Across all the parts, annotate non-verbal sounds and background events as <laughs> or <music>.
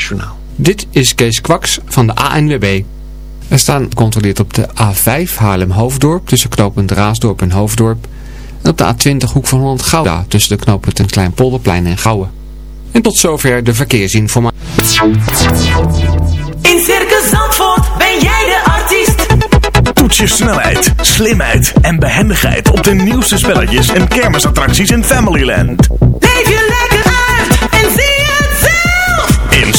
NOS Journaal. Dit is Kees Kwaks van de ANWB. Er staan gecontroleerd op de A5 Haarlem-Hoofddorp tussen knooppunt Raasdorp en Hoofddorp. En op de A20 Hoek van Holland-Gouda tussen de knooppunten Kleinpolderplein en Gouwen. En tot zover de verkeersinformatie. In Circus Zandvoort ben jij de artiest. Toets je snelheid, slimheid en behendigheid op de nieuwste spelletjes en kermisattracties in Familyland. Leef je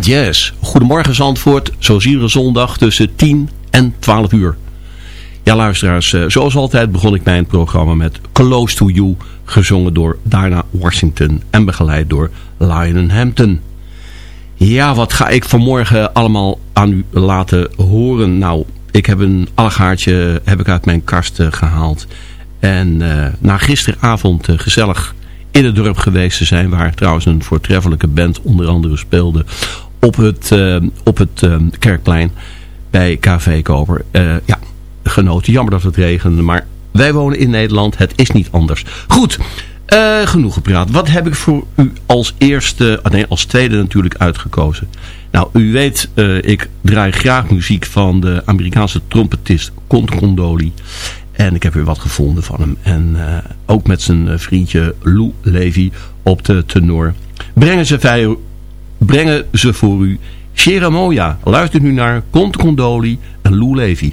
Jazz. Goedemorgen Zandvoort, zo je zondag tussen 10 en 12 uur. Ja luisteraars, eh, zoals altijd begon ik mijn programma met Close to You, gezongen door Diana Washington en begeleid door Lionel Hampton. Ja, wat ga ik vanmorgen allemaal aan u laten horen? Nou, ik heb een allegaartje heb ik uit mijn kast eh, gehaald. En eh, na gisteravond gezellig in het dorp geweest te zijn, waar trouwens een voortreffelijke band onder andere speelde, op het, eh, op het eh, Kerkplein bij KV Koper. Eh, ja, genoten. Jammer dat het regende, maar wij wonen in Nederland. Het is niet anders. Goed, genoeg gepraat. Wat heb ik voor u als eerste, ah nee, als tweede natuurlijk uitgekozen? Nou, u weet, ik draai graag muziek van de Amerikaanse trompetist Cont Condoli. En ik heb weer wat gevonden van hem. En ook met zijn vriendje Lou Levy op de tenor. Brengen ze, brengen ze voor u Sheramoya. Luistert nu naar Cont Condoli en Lou Levy.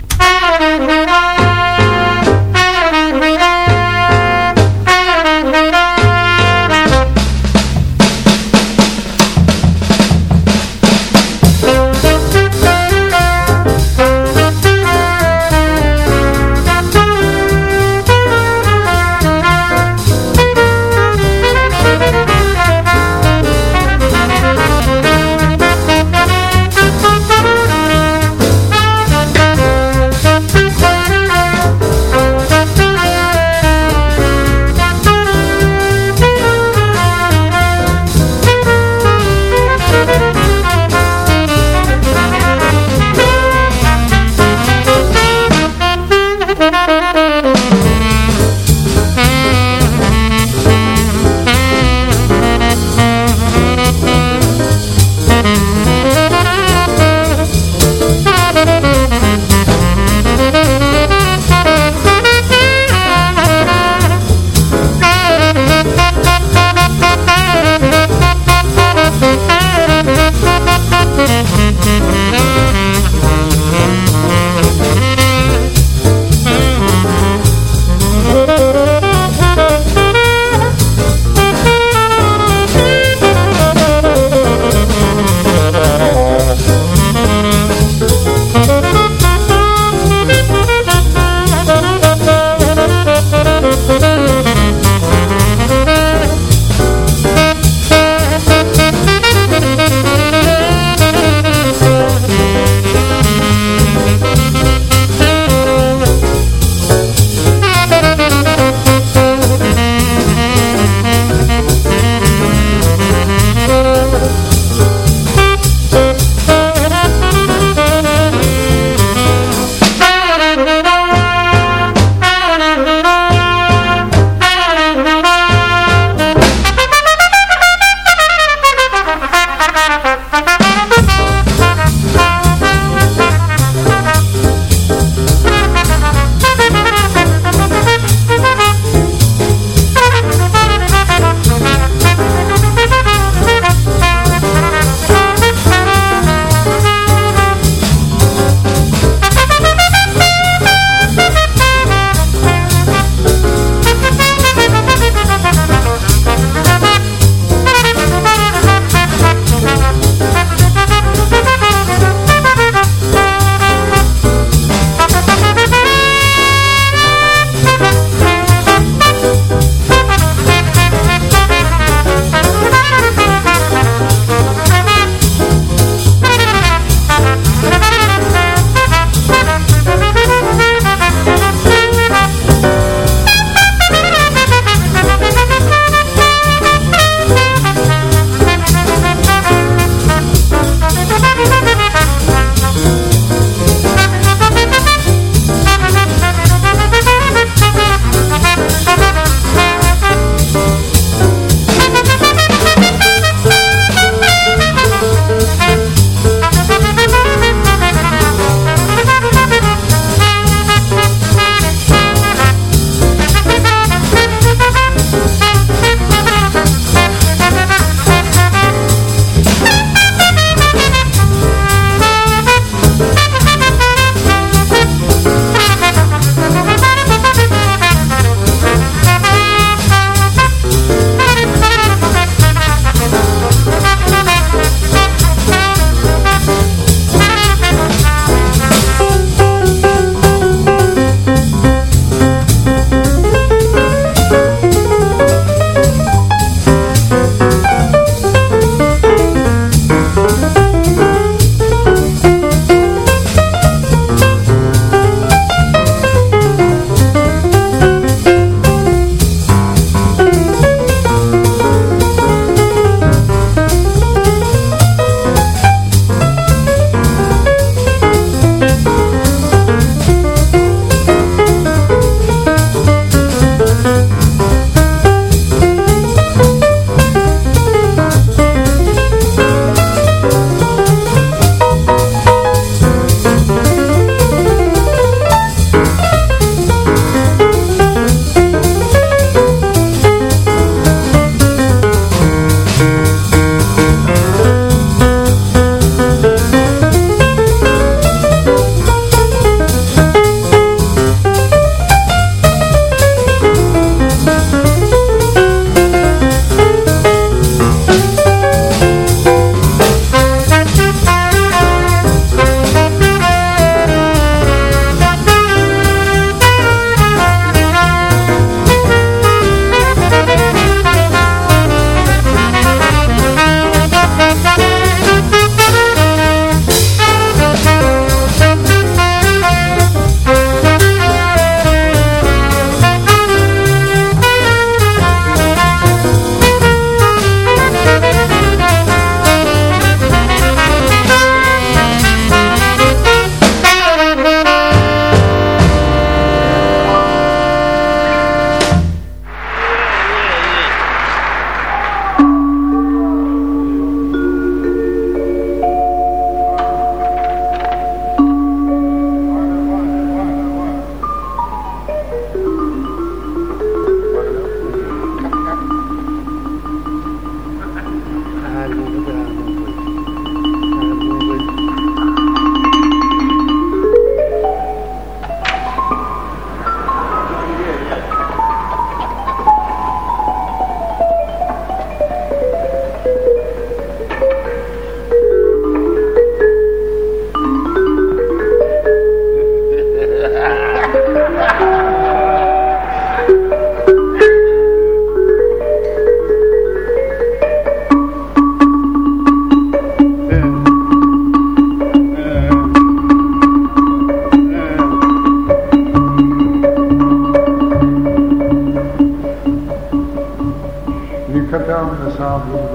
down the sound a little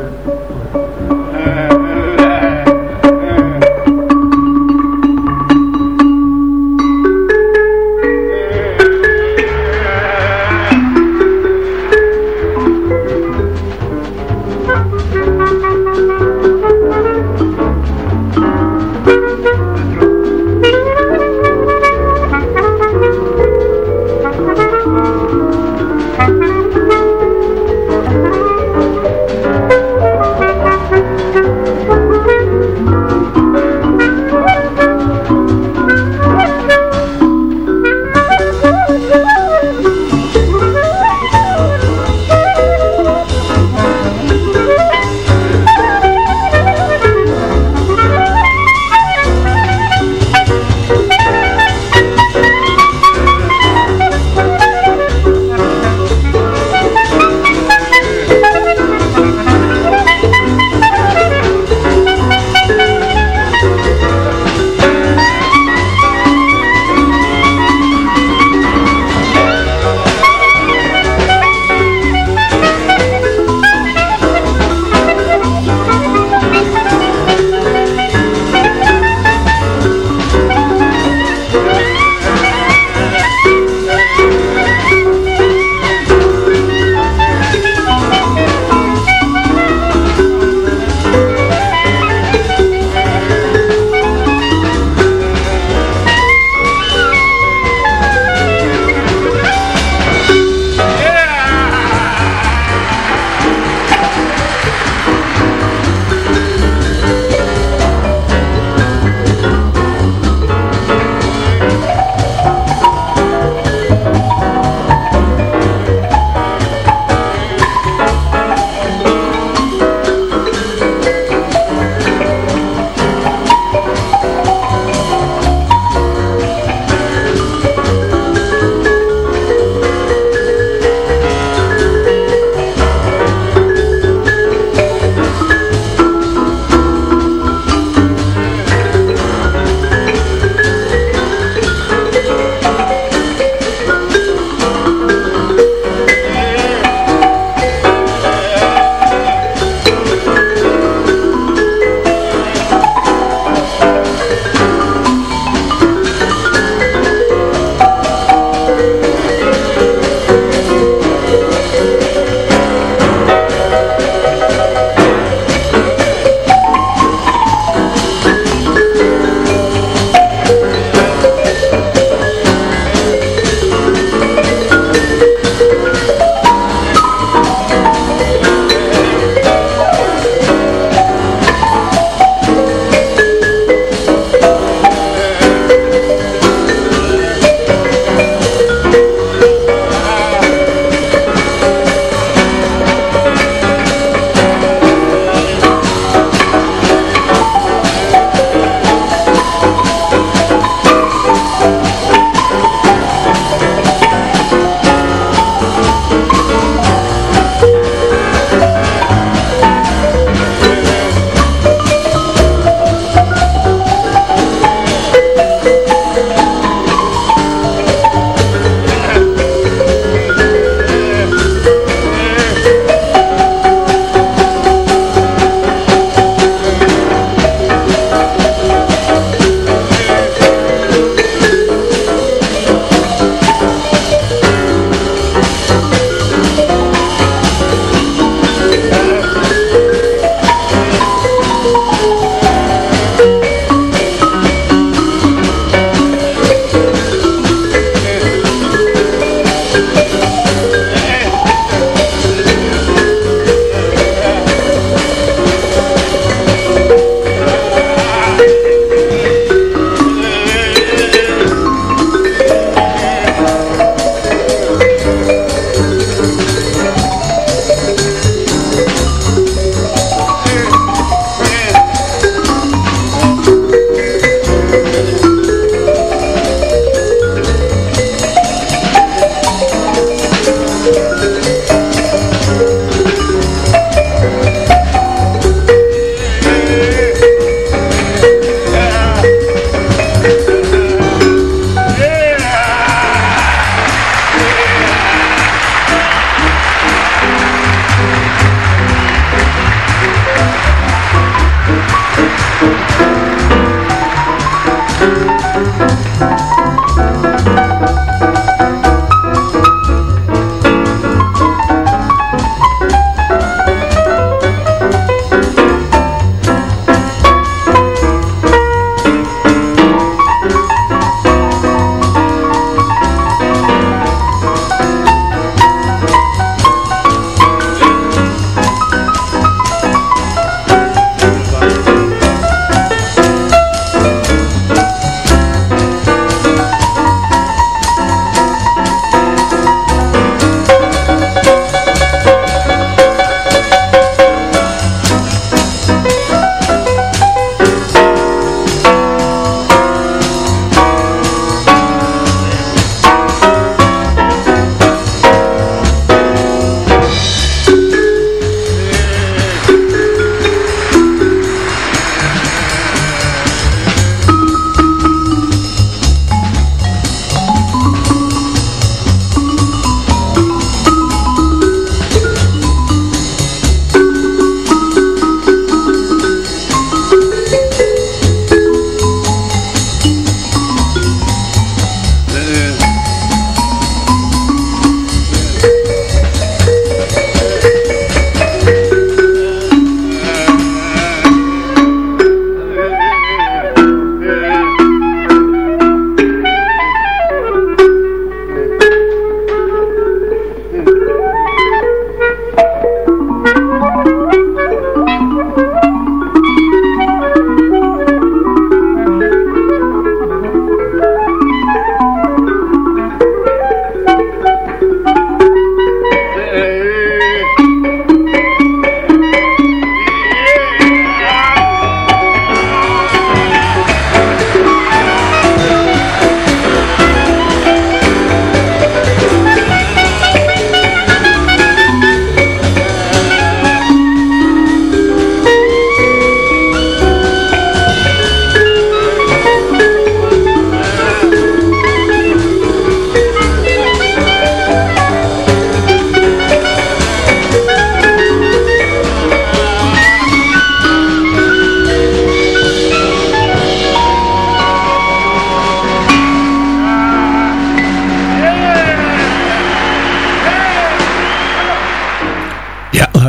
bit.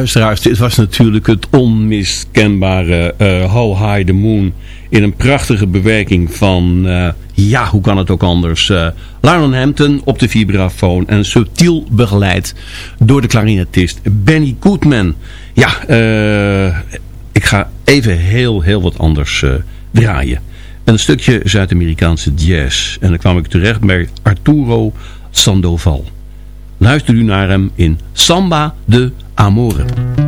Luisteraars, dit was natuurlijk het onmiskenbare uh, How High the Moon in een prachtige bewerking van, uh, ja, hoe kan het ook anders, uh, Lionel Hampton op de vibrafoon en subtiel begeleid door de klarinetist Benny Goodman. Ja, ik ga even heel, heel wat anders draaien. Een stukje Zuid-Amerikaanse jazz. En dan kwam ik terecht bij Arturo Sandoval. Luister u naar hem in Samba de amor.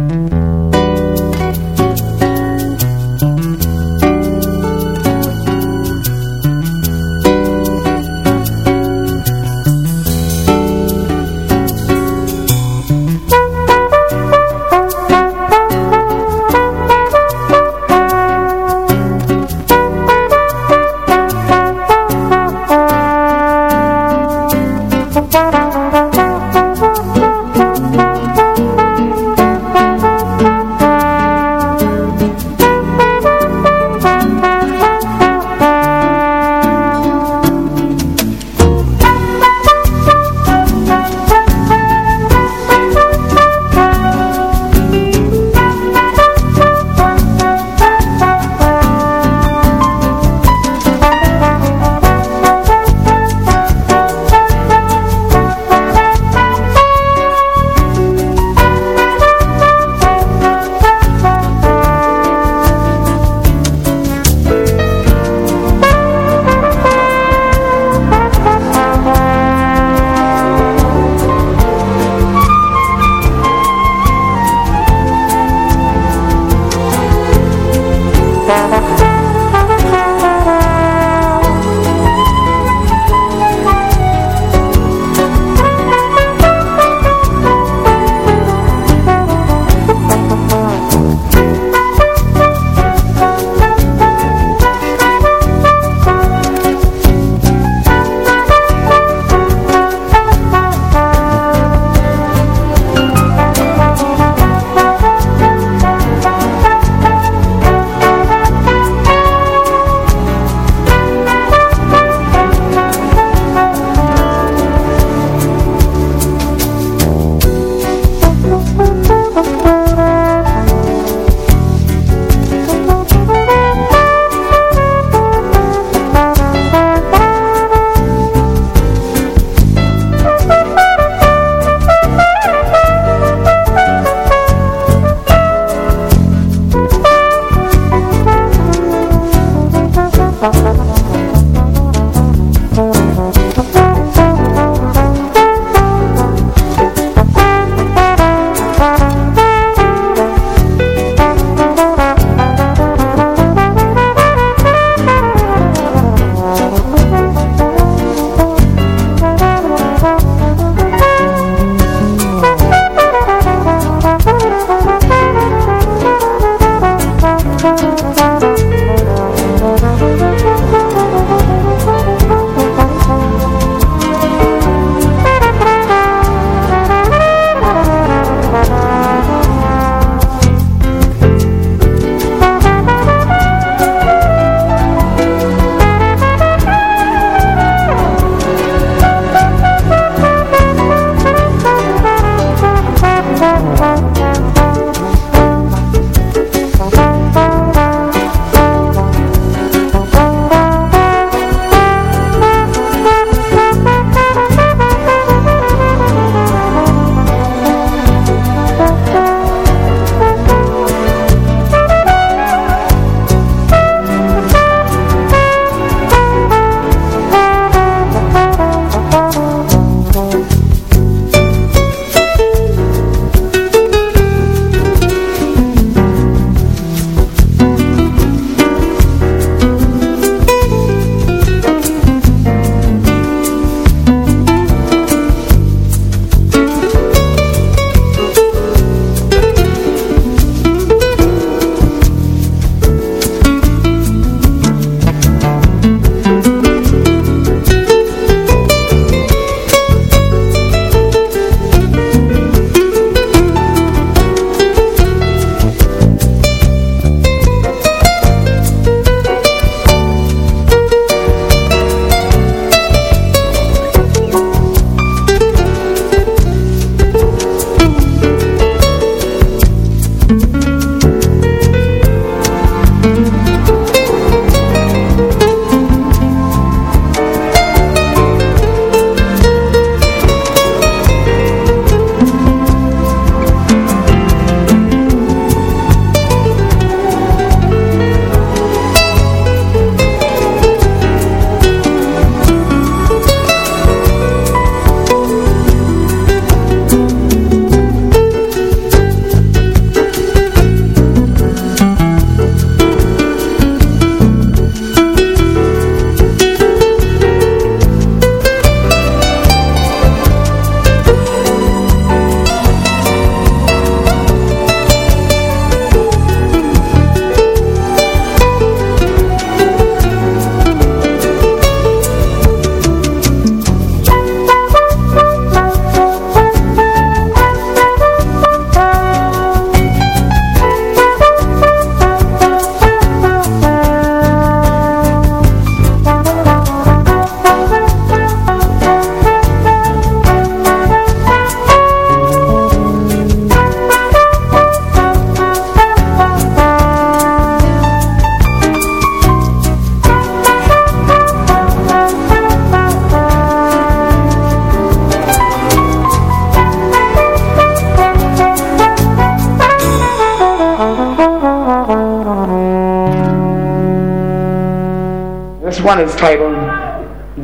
One is titled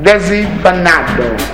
Desipanado.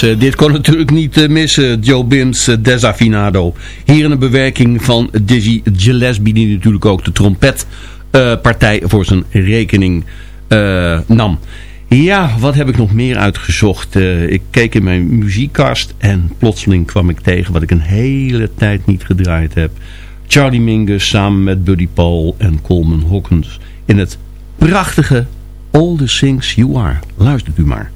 Uh, dit kon natuurlijk niet uh, missen. Joe Bims uh, Desafinado. Hier in een bewerking van Dizzy Gillespie. Die natuurlijk ook de trompetpartij voor zijn rekening nam. Ja, wat heb ik nog meer uitgezocht? ik keek in mijn muziekkast. En plotseling kwam ik tegen wat ik een hele tijd niet gedraaid heb. Charlie Mingus samen met Buddy Paul en Coleman Hawkins. In het prachtige All the Things You Are. Luistert u maar.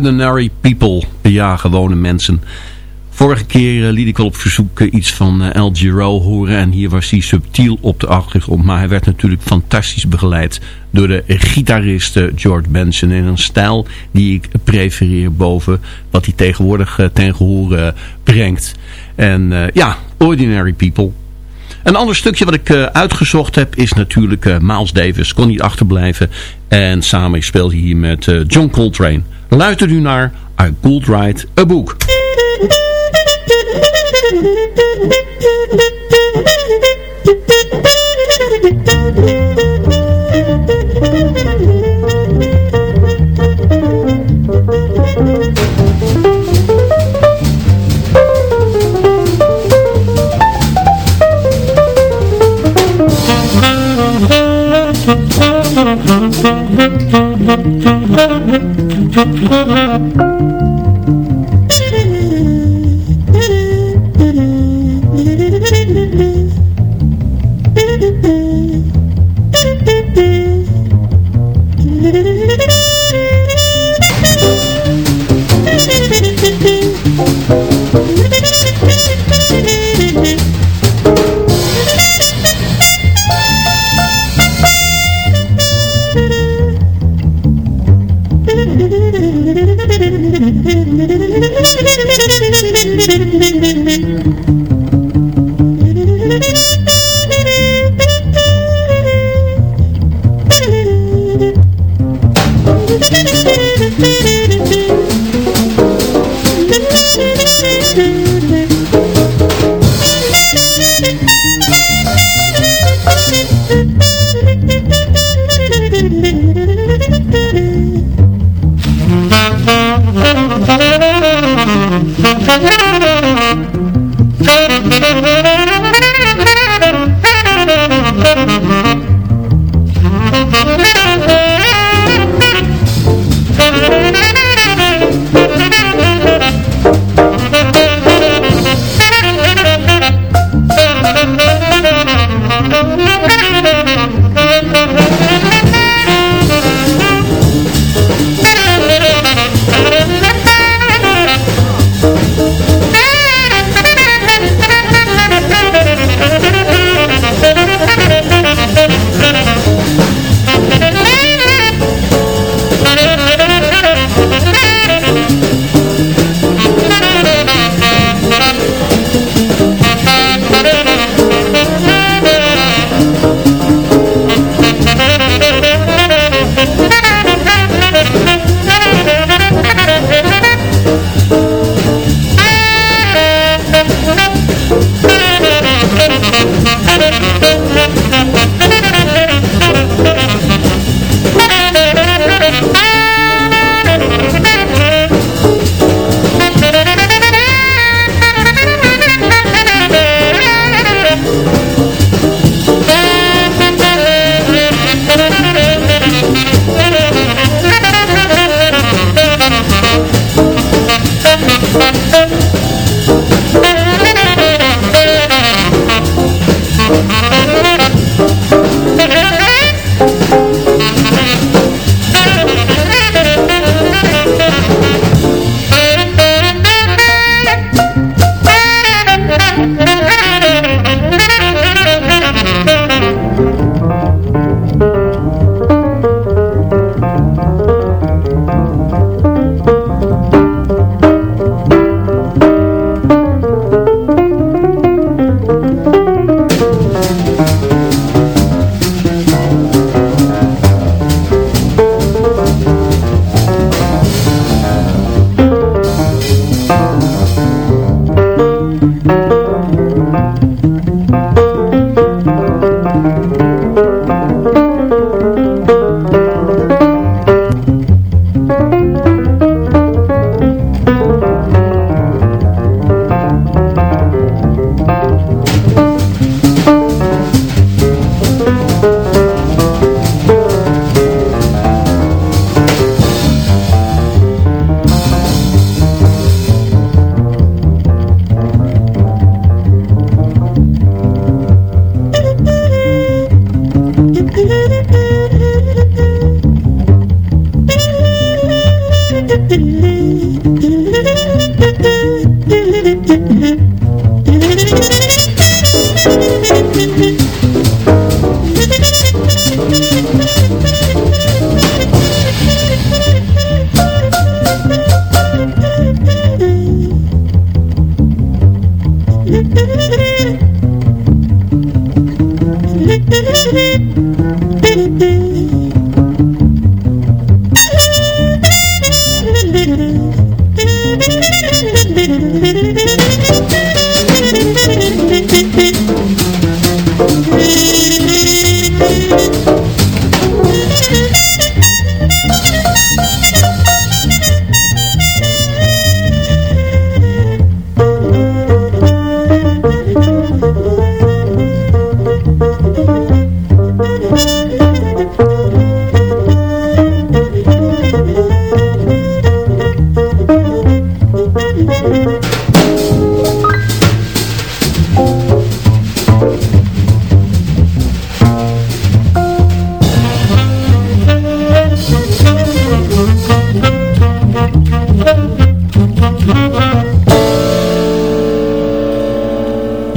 Ordinary People. Ja, gewone mensen. Vorige keer eh, liet ik wel op verzoek eh, iets van uh, El Giro horen en hier was hij subtiel op de achtergrond. Maar hij werd natuurlijk fantastisch begeleid door de gitarist George Benson in een stijl die ik prefereer boven wat hij tegenwoordig ten gehore brengt. En ja, Ordinary People. Een ander stukje wat ik uitgezocht heb is natuurlijk Miles Davis. Kon niet achterblijven. En samen speelde hij hier met John Coltrane. Luister nu naar I Could Write a Book. <laughs> Doei!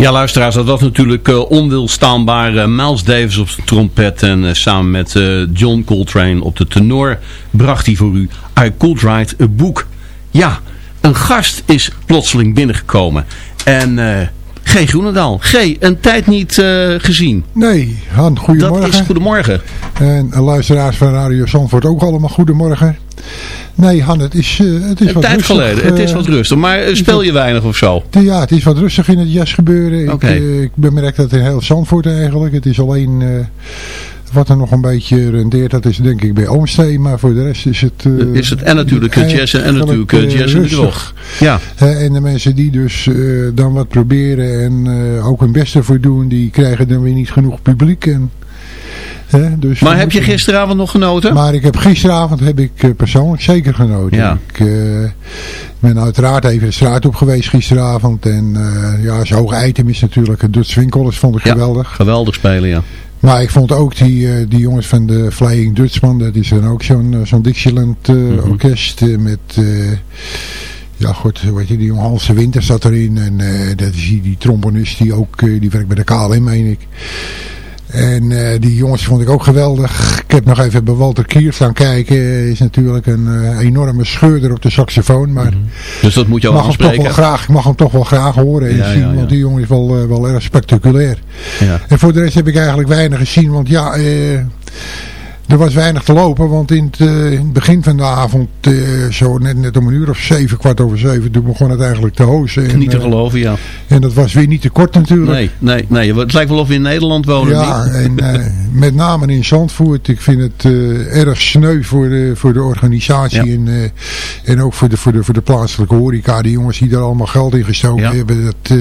Ja, luisteraars, dat was natuurlijk uh, onweerstaanbaar. Uh, Miles Davis op de trompet en uh, samen met John Coltrane op de tenor bracht hij voor u I Could Write a Book. Ja, een gast is plotseling binnengekomen. En G. Groenendaal. G. Een tijd niet gezien. Nee, Han, goedemorgen. Dat is goedemorgen. En luisteraars van Radio Zandvoort ook allemaal goedemorgen. Nee, Han, het is, uh, het is een wat tijd rustig. geleden. Het is wat rustig. Maar uh, speel je weinig of zo? Ja, het is wat rustig in het jazzgebeuren. Okay. Ik, uh, ik bemerk dat in heel Zandvoort eigenlijk. Het is alleen wat er nog een beetje rendeert, dat is denk ik bij Oomsteen. Maar voor de rest is het... is het en natuurlijk jazz en natuurlijk jazz en. Ja. en de mensen die dus dan wat proberen en ook hun beste voor doen, die krijgen dan weer niet genoeg publiek. En He, dus maar heb je gisteravond nog genoten? Maar ik heb gisteravond heb ik uh, persoonlijk zeker genoten. Ja. Ik uh, ben uiteraard even de straat op geweest gisteravond. En uh, ja, zo'n hoog item is natuurlijk het Dutch Winkelers vond ik ja, geweldig. Geweldig spelen, ja. Maar ik vond ook die, die jongens van de Flying Dutchman, dat is dan ook zo'n zo'n Dixieland mm -hmm. orkest met... Ja, goed, weet je, die jonge Hanse Winter zat erin. En dat is die, die trombonist die ook, die werkt bij de KLM, meen ik. En uh, die jongens vond ik ook geweldig. Ik heb nog even bij Walter Kier staan kijken. Is natuurlijk een uh, enorme scheurder op de saxofoon. Maar mm -hmm. Dus dat moet je ook mag hem toch wel graag, Ik mag hem toch wel graag horen en Ja, zien. ja, ja. Want die jongen is wel, uh, wel erg spectaculair. Ja. En voor de rest heb ik eigenlijk weinig gezien. Want ja... Er was weinig te lopen, want in het, uh, in het begin van de avond, uh, zo net, net om een uur of zeven, kwart over zeven, toen begon het eigenlijk te hozen. En, Niet te uh, geloven, ja. en dat was weer niet te kort natuurlijk. Nee, nee, nee. Het lijkt wel of we in Nederland wonen. Ja, niet? en uh, <laughs> met name in Zandvoort. Ik vind het erg sneu voor de, voor de organisatie Ja. en, en ook voor de, voor, de, voor de plaatselijke horeca. Die jongens die daar allemaal geld in gestoken Ja. hebben. Dat,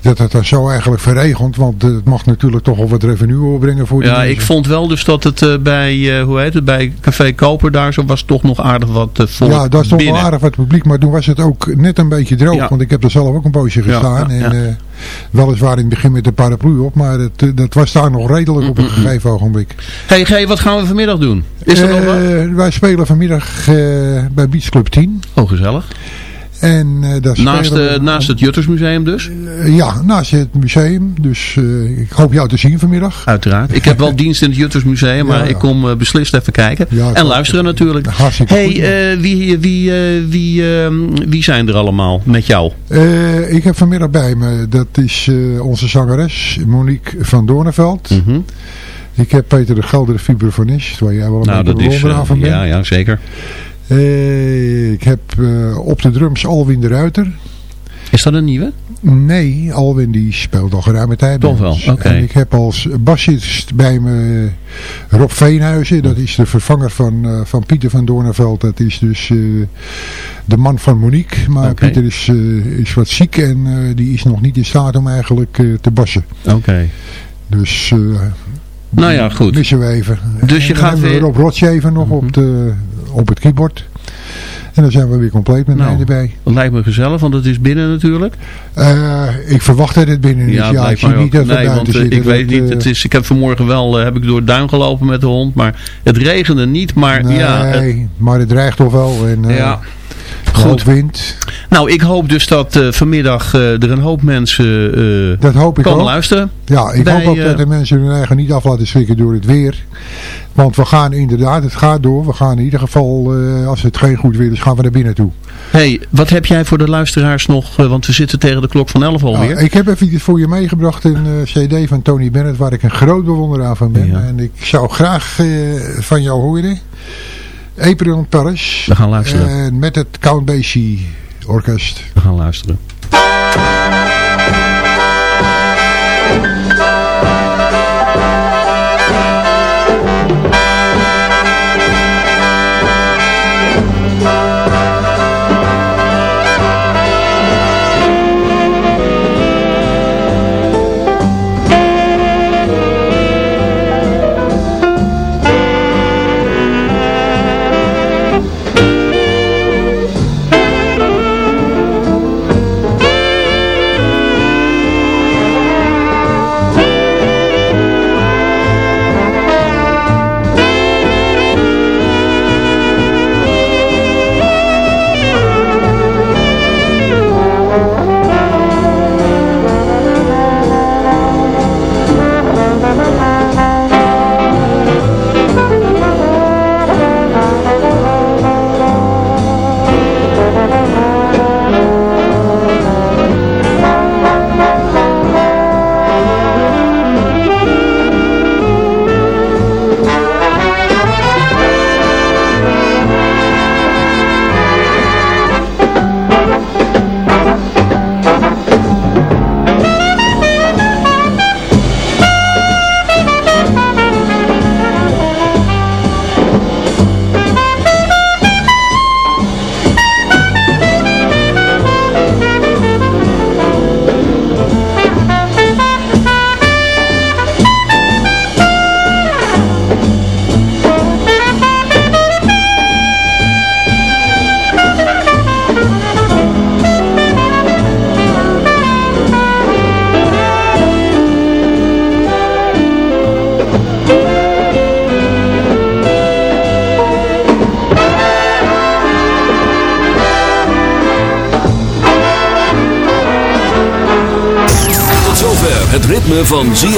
dat het dan zo eigenlijk verregent. Want het mag natuurlijk toch wel wat revenue opbrengen voor die Ja, mensen. ik vond wel dus dat het eh, bij, eh, hoe heet het, bij Café Koper daar zo was toch nog aardig wat uh, vol Ja, daar stond wel aardig wat publiek, maar toen was het ook net een beetje droog. Ja. Want ik heb er zelf ook een poosje gestaan. ja, en eh, weliswaar in het begin met de paraplu op, maar het, dat was daar nog redelijk op een gegeven ogenblik. Hey G, wat gaan we vanmiddag doen? Is er nog wat? Wij spelen vanmiddag bij Beach Club 10. Oh, gezellig. En, eh, daar Naast, eh, naast het Juttersmuseum dus? Eh, ja, naast het museum. Dus ik hoop jou te zien vanmiddag. Uiteraard. Ik heb wel <laughs> dienst in het Juttersmuseum, maar Ja, ja. ik kom beslist even kijken. Ja, en luisteren natuurlijk. Hartstikke hey, goed. wie, wie, wie, eh, wie zijn er allemaal met jou? Ik heb vanmiddag bij me, dat is onze zangeres Monique van Doornveld. Mhm. Ik heb Peter de Gelder, de vibrafonist, waar jij wel een Nou, beetje eh, van bent. ja, ja, zeker. Ik heb eh, op de drums Alwin de Ruiter. Is dat een nieuwe? Nee, Alwin die speelt al geruime tijd. Toch wel, oké. En ik heb als bassist bij me Rob Veenhuizen. Dat is de vervanger van, eh, van Pieter van Doornveld. Dat is dus eh, de man van Monique. Maar. Pieter is, eh, is wat ziek en eh, die is nog niet in staat om eigenlijk eh, te bassen. Oké. Dus... eh, Nou ja, goed. Missen we even. Dus je En dan gaat hebben we weer- Mhm. Rob Rotsjeven nog op, de, op het keyboard. En dan zijn we weer compleet met Nou. mij erbij. Dat lijkt me gezellig, want het is binnen natuurlijk. Eh, ik verwacht dat het binnen is. Ja, ik zie niet dat Nee, want eh, zitten. ik weet Dat, niet. eh, Het is, ik heb vanmorgen wel heb ik door het duin gelopen met de hond, maar het regende niet. Maar nee, ja, het- maar het dreigt toch wel. En, ja. Goed. Wind. Nou, ik hoop dus dat eh, vanmiddag er een hoop mensen eh Dat hoop ik komen ook. luisteren. Ja, ik Bij, hoop ook dat de mensen hun eigen niet af laten schrikken door het weer. Want we gaan inderdaad, het gaat door. We gaan in ieder geval, eh, als het geen goed weer is, gaan we naar binnen toe. hey, wat heb jij voor de luisteraars nog? eh, want we zitten tegen de klok van 11 alweer. Ja, ik heb even iets voor je meegebracht, een eh, cd van Tony Bennett, waar ik een groot bewonderaar van ben. Ja. En ik zou graag van jou horen. April in Paris. We gaan luisteren. En met het Count Basie Orkest. We gaan luisteren.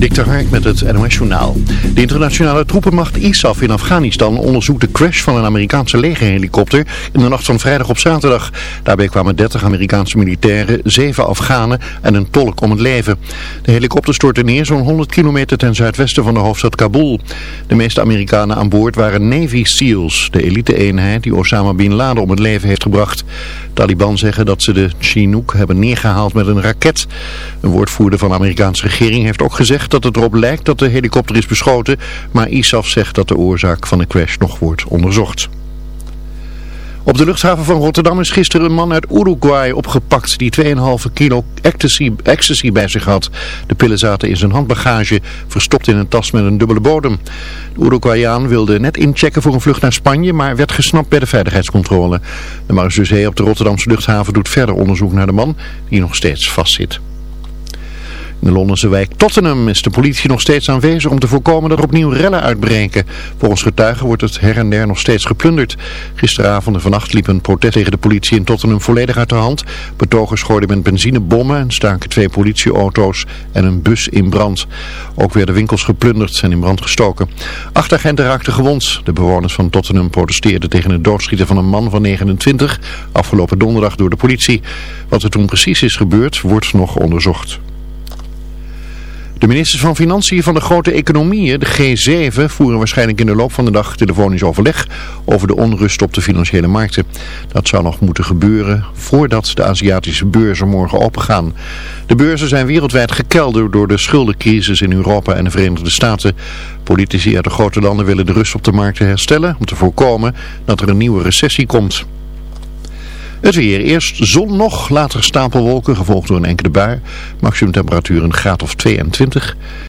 Dik Hark met het NOS Journaal. De internationale troepenmacht ISAF in Afghanistan onderzoekt de crash van een Amerikaanse legerhelikopter in de nacht van vrijdag op zaterdag. Daarbij kwamen 30 Amerikaanse militairen, 7 Afghanen en een tolk om het leven. De helikopter stortte neer zo'n 100 kilometer ten zuidwesten van de hoofdstad Kabul. De meeste Amerikanen aan boord waren Navy SEALs, de elite-eenheid die Osama Bin Laden om het leven heeft gebracht. Taliban zeggen dat ze de Chinook hebben neergehaald met een raket. Een woordvoerder van de Amerikaanse regering heeft ook gezegd dat het erop lijkt dat de helikopter is beschoten, maar ISAF zegt dat de oorzaak van de crash nog wordt onderzocht. Op de luchthaven van Rotterdam is gisteren een man uit Uruguay opgepakt die 2,5 kilo ecstasy, bij zich had. De pillen zaten in zijn handbagage, verstopt in een tas met een dubbele bodem. De Uruguayaan wilde net inchecken voor een vlucht naar Spanje, maar werd gesnapt bij de veiligheidscontrole. De marechaussee op de Rotterdamse luchthaven doet verder onderzoek naar de man die nog steeds vastzit. In de Londense wijk Tottenham is de politie nog steeds aanwezig om te voorkomen dat er opnieuw rellen uitbreken. Volgens getuigen wordt het her en der nog steeds geplunderd. Gisteravond en vannacht liep een protest tegen de politie in Tottenham volledig uit de hand. Betogers gooiden met benzinebommen en staken twee politieauto's en een bus in brand. Ook werden winkels geplunderd en in brand gestoken. Acht agenten raakten gewond. De bewoners van Tottenham protesteerden tegen het doodschieten van een man van 29 afgelopen donderdag door de politie. Wat er toen precies is gebeurd wordt nog onderzocht. De ministers van Financiën van de grote economieën, de G7, voeren waarschijnlijk in de loop van de dag telefonisch overleg over de onrust op de financiële markten. Dat zou nog moeten gebeuren voordat de Aziatische beurzen morgen opengaan. De beurzen zijn wereldwijd gekelderd door de schuldencrisis in Europa en de Verenigde Staten. Politici uit de grote landen willen de rust op de markten herstellen om te voorkomen dat er een nieuwe recessie komt. Het weer. Eerst zon nog, later stapelwolken, gevolgd door een enkele bui. Maximum temperatuur een graad of 22.